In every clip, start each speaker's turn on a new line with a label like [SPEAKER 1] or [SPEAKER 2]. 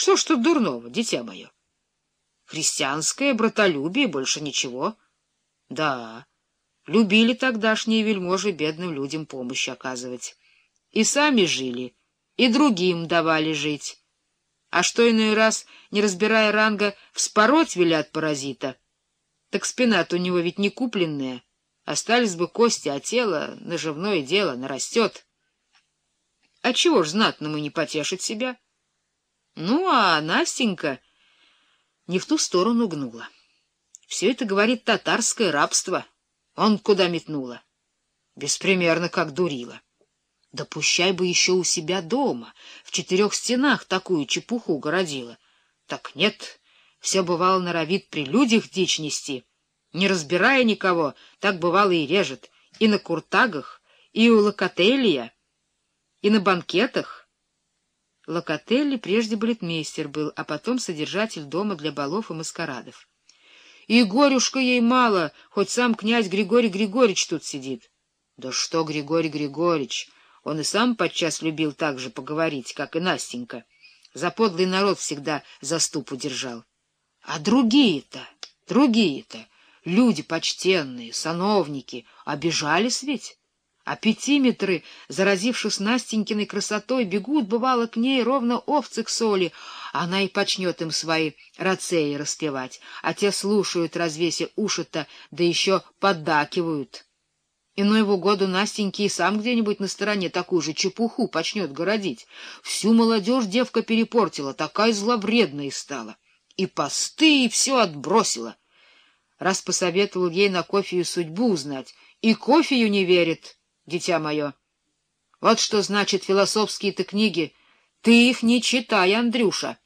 [SPEAKER 1] Что ж тут дурного, дитя мое? Христианское братолюбие, больше ничего. Да, любили тогдашние вельможи бедным людям помощь оказывать. И сами жили, и другим давали жить. А что иной раз, не разбирая ранга, вспороть велят паразита, так спина-то у него ведь не купленная. Остались бы кости, а тело, наживное дело, нарастет. А чего ж знатному не потешить себя? Ну, а Настенька не в ту сторону гнула. Все это, говорит, татарское рабство. Он куда метнула? Беспримерно, как дурила. Да пущай бы еще у себя дома, в четырех стенах такую чепуху городила. Так нет, все бывало норовит при людях дичь нести. Не разбирая никого, так бывало и режет, и на куртагах, и у локотелия, и на банкетах. Локотелли прежде балетмейстер был, а потом содержатель дома для балов и маскарадов. И горюшка ей мало, хоть сам князь Григорий Григорьевич тут сидит. Да что Григорий Григорьевич, он и сам подчас любил так же поговорить, как и Настенька. За подлый народ всегда заступу держал. А другие-то, другие-то, люди почтенные, сановники, обижались ведь? А пятиметры, заразившись Настенькиной красотой, бегут, бывало, к ней ровно овцы к соли. Она и почнет им свои рацеи распевать, а те слушают, развеся уши-то, да еще поддакивают. Иной году Настеньки и сам где-нибудь на стороне такую же чепуху почнет городить. Всю молодежь девка перепортила, такая зловредная стала. И посты, и все отбросила. Раз посоветовал ей на кофею судьбу узнать, и кофею не верит, дитя мое. Вот что значит философские-то книги. Ты их не читай, Андрюша.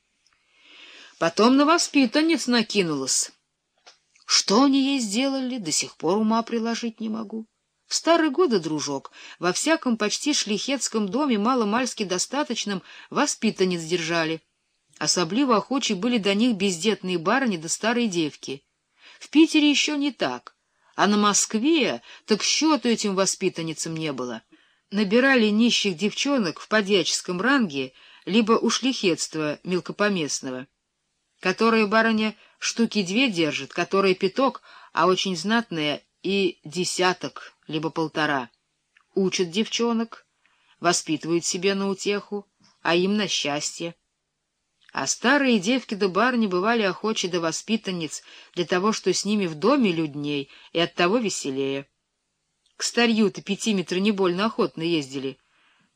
[SPEAKER 1] Потом на воспитанниц накинулась. Что они ей сделали, до сих пор ума приложить не могу. В старые годы, дружок, во всяком почти шлихетском доме маломальски достаточным воспитанниц держали. Особливо охочи были до них бездетные барыни да старые девки. В Питере еще не так, а на Москве так счету этим воспитанницам не было. Набирали нищих девчонок в подьяческом ранге либо у шлихетства мелкопоместного, которое барыня штуки две держит, которая пяток, а очень знатная и десяток либо полтора. Учат девчонок, воспитывают себе на утеху, а им на счастье. А старые девки да барни бывали охочи до воспитанниц для того, что с ними в доме людней и оттого веселее. К старью-то пятиметры не больно охотно ездили.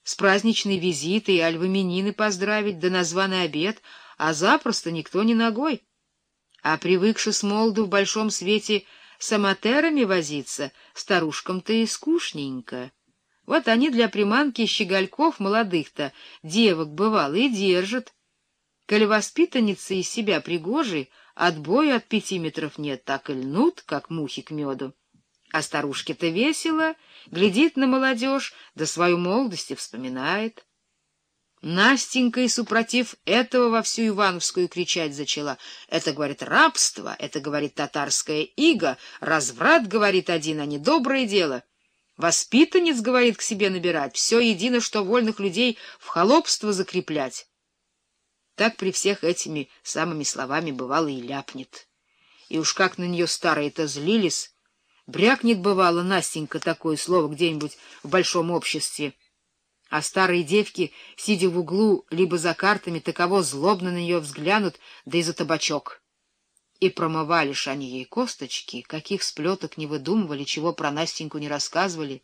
[SPEAKER 1] С праздничной визитой альваменины поздравить, да названный обед, а запросто никто не ногой. А привыкши с молоду в большом свете с аматерами возиться, старушкам-то и скучненько. Вот они для приманки щегольков молодых-то, девок бывало, и держат. Коли воспитанницы из себя пригожи, отбоя от пяти метров нет, так и льнут, как мухи к меду. А старушке-то весело, глядит на молодежь, да свою молодость и вспоминает. Настенька и супротив этого во всю Ивановскую кричать зачала. Это, говорит, рабство, это, говорит, татарская ига, разврат, говорит один, а не доброе дело. Воспитанниц, говорит, к себе набирать, все едино, что вольных людей в холопство закреплять. Так при всех этими самыми словами бывало и ляпнет. И уж как на нее старые-то злились, брякнет бывало Настенька такое слово где-нибудь в большом обществе — а старые девки, сидя в углу, либо за картами, таково злобно на нее взглянут, да и за табачок. И промывали ж они ей косточки, каких сплеток не выдумывали, чего про Настеньку не рассказывали.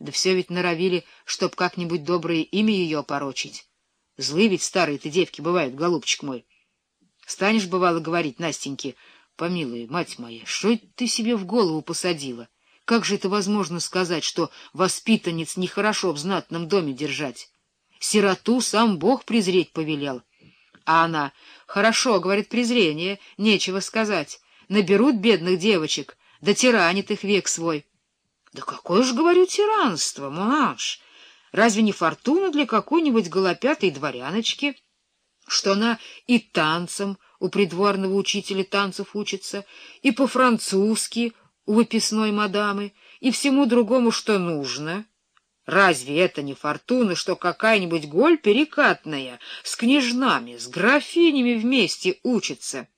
[SPEAKER 1] Да все ведь норовили, чтоб как-нибудь доброе имя ее опорочить. Злые ведь старые-то девки бывают, голубчик мой. Станешь, бывало, говорить Настеньке, помилуй, мать моя, что ты себе в голову посадила? — как же это возможно сказать, что воспитанниц нехорошо в знатном доме держать? Сироту сам Бог презреть повелел. А она, хорошо, говорит, презрение, нечего сказать. Наберут бедных девочек, да тиранит их век свой. Да какое же, говорю, тиранство, маш! Разве не фортуна для какой-нибудь голопятой дворяночки, что она и танцам у придворного учителя танцев учится, и по-французски у выписной мадамы и всему другому, что нужно. Разве это не фортуна, что какая-нибудь голь перекатная с княжнами, с графинями вместе учится?